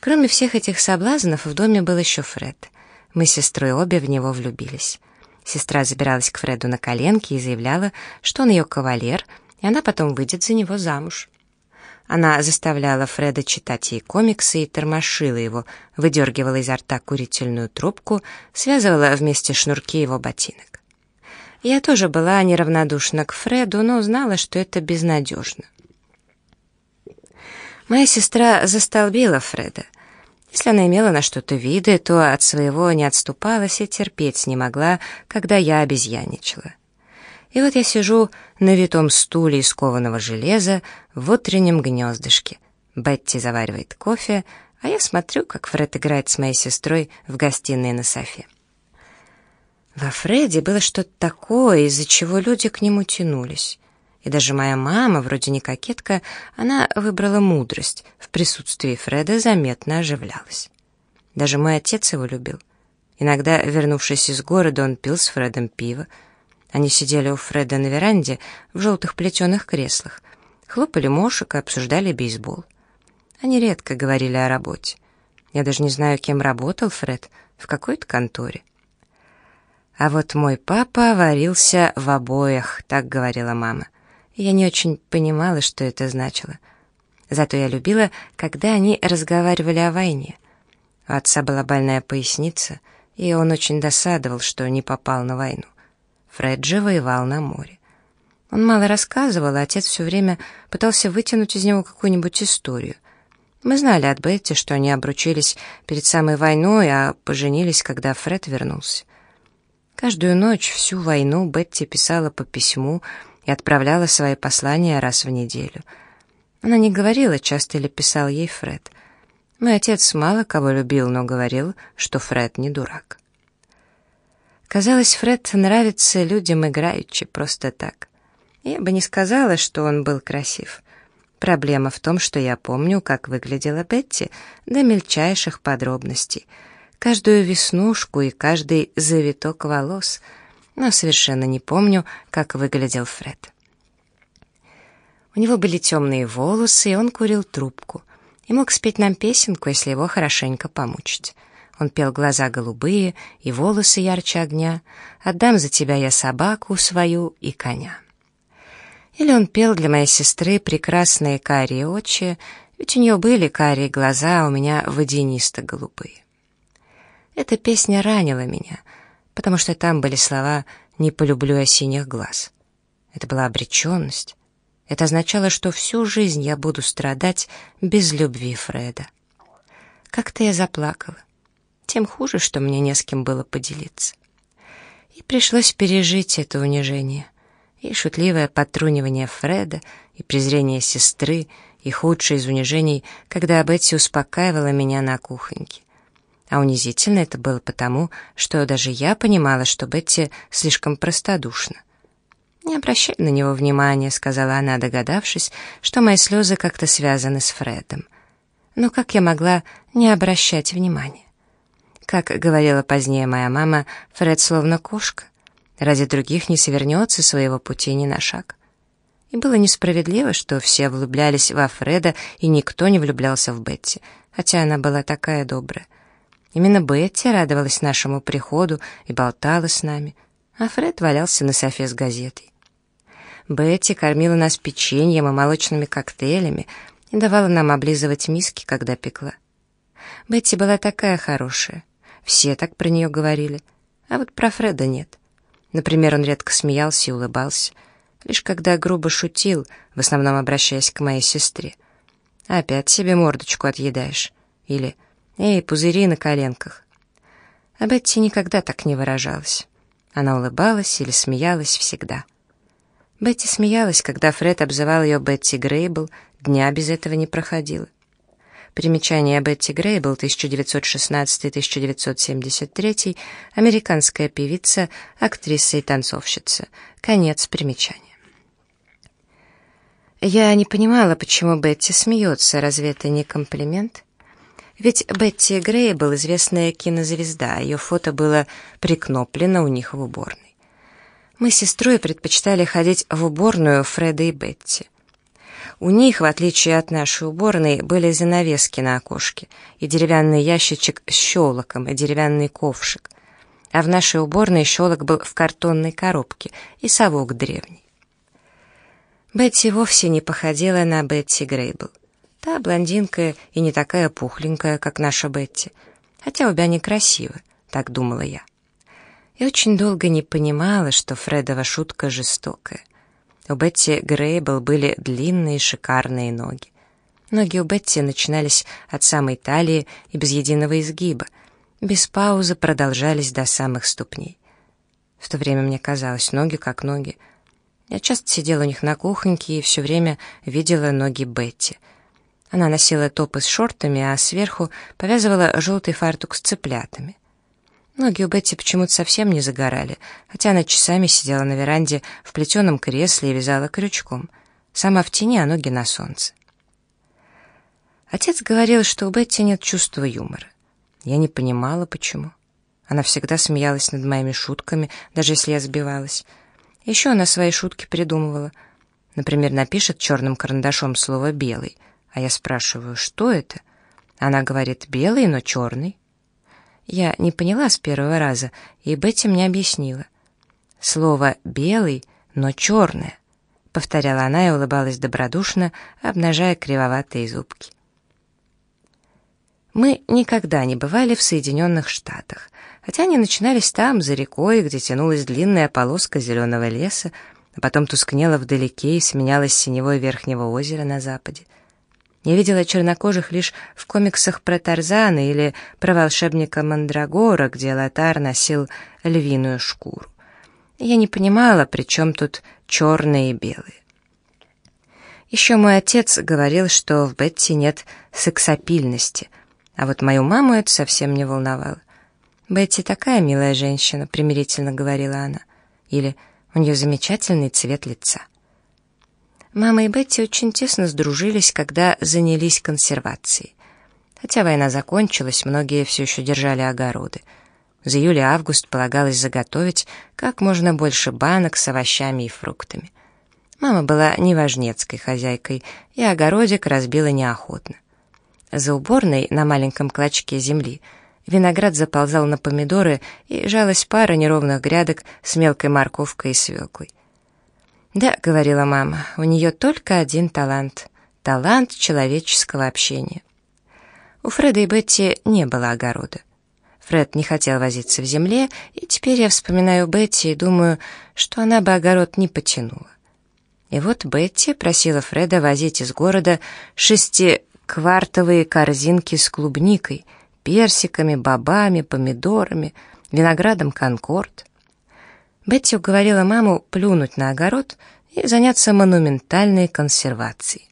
Кроме всех этих соблазнов, в доме был еще Фред. Мы с сестрой обе в него влюбились. Сестра забиралась к Фреду на коленки и заявляла, что он ее кавалер, и она потом выйдет за него замуж. Она заставляла Фреда читать ей комиксы и тормошила его, выдергивала изо рта курительную трубку, связывала вместе шнурки его ботинок. Я тоже была неравнодушна к Фреду, но знала, что это безнадежно. Моя сестра застолбила Фреда. Если она имела на что-то виды, то от своего не отступалась и терпеть не могла, когда я обезьяничала. И вот я сижу на витом стуле из кованого железа в утреннем гнездышке. Бетти заваривает кофе, а я смотрю, как Фред играет с моей сестрой в гостиной на софе. Во Фреде было что-то такое, из-за чего люди к нему тянулись. И даже моя мама, вроде не кокетка, она выбрала мудрость, в присутствии Фреда заметно оживлялась. Даже мой отец его любил. Иногда, вернувшись из города, он пил с Фредом пиво. Они сидели у Фреда на веранде в желтых плетеных креслах, хлопали мошек и обсуждали бейсбол. Они редко говорили о работе. Я даже не знаю, кем работал Фред, в какой-то конторе. А вот мой папа варился в обоях, так говорила мама. Я не очень понимала, что это значило. Зато я любила, когда они разговаривали о войне. У отца была больная поясница, и он очень досадовал, что не попал на войну. Фред же воевал на море. Он мало рассказывал, а отец все время пытался вытянуть из него какую-нибудь историю. Мы знали от Бетти, что они обручились перед самой войной, а поженились, когда Фред вернулся. Каждую ночь, всю войну Бетти писала по письму, и отправляла свои послания раз в неделю. Она не говорила, часто ли писал ей Фред. Мой отец мало кого любил, но говорил, что Фред не дурак. Казалось, Фред нравится людям играючи, просто так. Я бы не сказала, что он был красив. Проблема в том, что я помню, как выглядела Бетти до мельчайших подробностей. Каждую веснушку и каждый завиток волос — но совершенно не помню, как выглядел Фред. У него были темные волосы, и он курил трубку. И мог спеть нам песенку, если его хорошенько помучить. Он пел «Глаза голубые» и «Волосы ярче огня», «Отдам за тебя я собаку свою и коня». Или он пел для моей сестры прекрасные карие очи, ведь у нее были карие глаза, а у меня водянисто-голубые. Эта песня ранила меня — потому что там были слова «не полюблю осенних глаз». Это была обреченность. Это означало, что всю жизнь я буду страдать без любви Фреда. Как-то я заплакала. Тем хуже, что мне не с кем было поделиться. И пришлось пережить это унижение. И шутливое потрунивание Фреда, и презрение сестры, и худшее из унижений, когда Бетти успокаивала меня на кухоньке. А унизительно это было потому, что даже я понимала, что Бетти слишком простодушна. «Не обращай на него внимания», — сказала она, догадавшись, что мои слезы как-то связаны с Фредом. Но как я могла не обращать внимания? Как говорила позднее моя мама, Фред словно кошка. Ради других не свернется своего пути ни на шаг. И было несправедливо, что все влюблялись во Фреда, и никто не влюблялся в Бетти, хотя она была такая добрая. Именно Бетти радовалась нашему приходу и болтала с нами, а Фред валялся на софе с газетой. Бетти кормила нас печеньем и молочными коктейлями и давала нам облизывать миски, когда пекла. Бетти была такая хорошая, все так про нее говорили, а вот про Фреда нет. Например, он редко смеялся и улыбался, лишь когда грубо шутил, в основном обращаясь к моей сестре. «Опять себе мордочку отъедаешь» или «Эй, пузыри на коленках!» А Бетти никогда так не выражалась. Она улыбалась или смеялась всегда. Бетти смеялась, когда Фред обзывал ее Бетти Грейбл, дня без этого не проходило. Примечание Бетти Грейбл, 1916-1973, американская певица, актриса и танцовщица. Конец примечания. Я не понимала, почему Бетти смеется, разве это не комплимент? Ведь Бетти Грей был известная кинозвезда, ее фото было прикноплено у них в уборной. Мы с сестрой предпочитали ходить в уборную Фреда и Бетти. У них, в отличие от нашей уборной, были занавески на окошке, и деревянный ящичек с щелоком, и деревянный ковшик. А в нашей уборной щелок был в картонной коробке, и совок древний. Бетти вовсе не походила на Бетти Грейбл. Та блондинка и не такая пухленькая, как наша Бетти. Хотя обе они красивы, так думала я. И очень долго не понимала, что Фредова шутка жестокая. У Бетти Грейбл были длинные шикарные ноги. Ноги у Бетти начинались от самой талии и без единого изгиба, без паузы продолжались до самых ступней. В то время мне казалось, ноги как ноги. Я часто сидела у них на кухоньке и все время видела ноги Бетти. Она носила топы с шортами, а сверху повязывала желтый фартук с цыплятами. Ноги у Бетти почему-то совсем не загорали, хотя она часами сидела на веранде в плетеном кресле и вязала крючком. Сама в тени, а ноги на солнце. Отец говорил, что у Бетти нет чувства юмора. Я не понимала, почему. Она всегда смеялась над моими шутками, даже если я сбивалась. Еще она свои шутки придумывала. Например, напишет черным карандашом слово «белый», а я спрашиваю, что это? Она говорит, белый, но черный. Я не поняла с первого раза, и Бетти мне объяснила. Слово «белый», но черное, повторяла она и улыбалась добродушно, обнажая кривоватые зубки. Мы никогда не бывали в Соединенных Штатах, хотя они начинались там, за рекой, где тянулась длинная полоска зеленого леса, а потом тускнела вдалеке и сменялась синевой верхнего озера на западе. Я видела чернокожих лишь в комиксах про Тарзана или про волшебника Мандрагора, где Лотар носил львиную шкуру. Я не понимала, при чем тут черные и белые. Еще мой отец говорил, что в Бетти нет сексапильности, а вот мою маму это совсем не волновало. «Бетти такая милая женщина», — примирительно говорила она. Или «У нее замечательный цвет лица». Мама и Бетти очень тесно сдружились, когда занялись консервацией. Хотя война закончилась, многие все еще держали огороды. За июль и август полагалось заготовить как можно больше банок с овощами и фруктами. Мама была неважнецкой хозяйкой, и огородик разбила неохотно. За уборной на маленьком клочке земли виноград заползал на помидоры и жалась пара неровных грядок с мелкой морковкой и свеклой. «Да», — говорила мама, — «у нее только один талант — талант человеческого общения». У Фреда и Бетти не было огорода. Фред не хотел возиться в земле, и теперь я вспоминаю Бетти и думаю, что она бы огород не потянула. И вот Бетти просила Фреда возить из города шести квартовые корзинки с клубникой, персиками, бобами, помидорами, виноградом конкорд. Бетти уговорила маму плюнуть на огород и заняться монументальной консервацией.